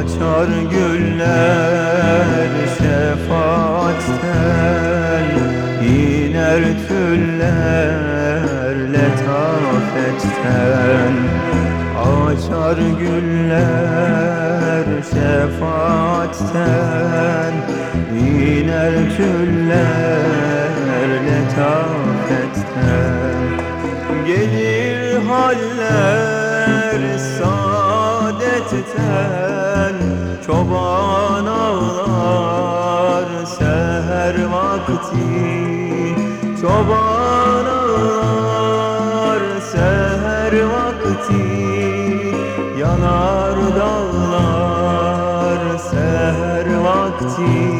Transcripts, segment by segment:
açar güller şefaat tel iner tüller letafetten açar güller şefaatten iner tüller letafetten gelir haller saadetten Çoban ağlar seher vakti. Çoban ağlar seher vakti. Yanar dağlar seher vakti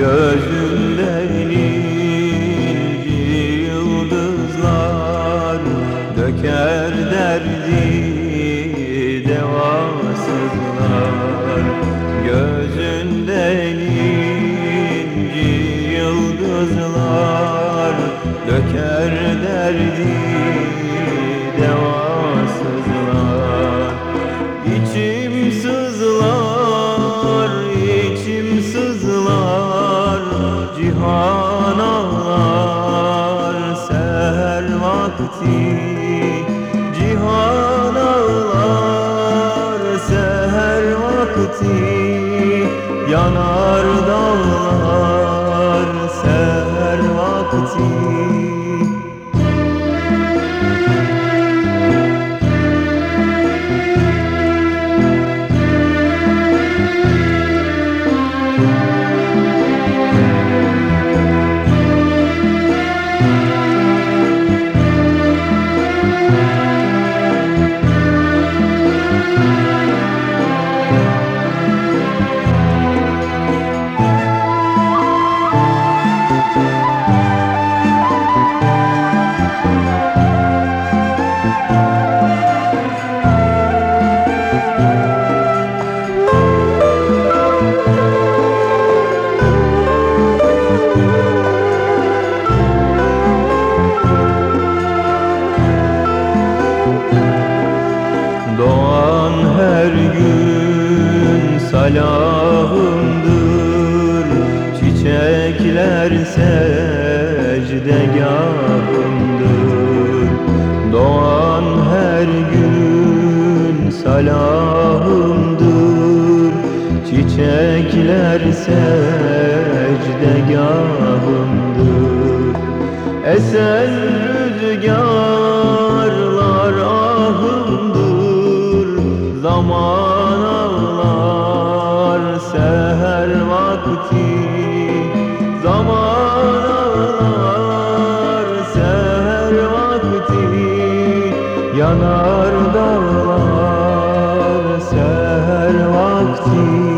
Gözünden vakti Cihan ağlar seher vakti Yanar salahımdır Çiçekler secdegahımdır. Doğan her gün salahımdır. Çiçekler secdegahımdır. Esen rüzgarlar ahımdır. Zaman Yanar dağlar seher vakti.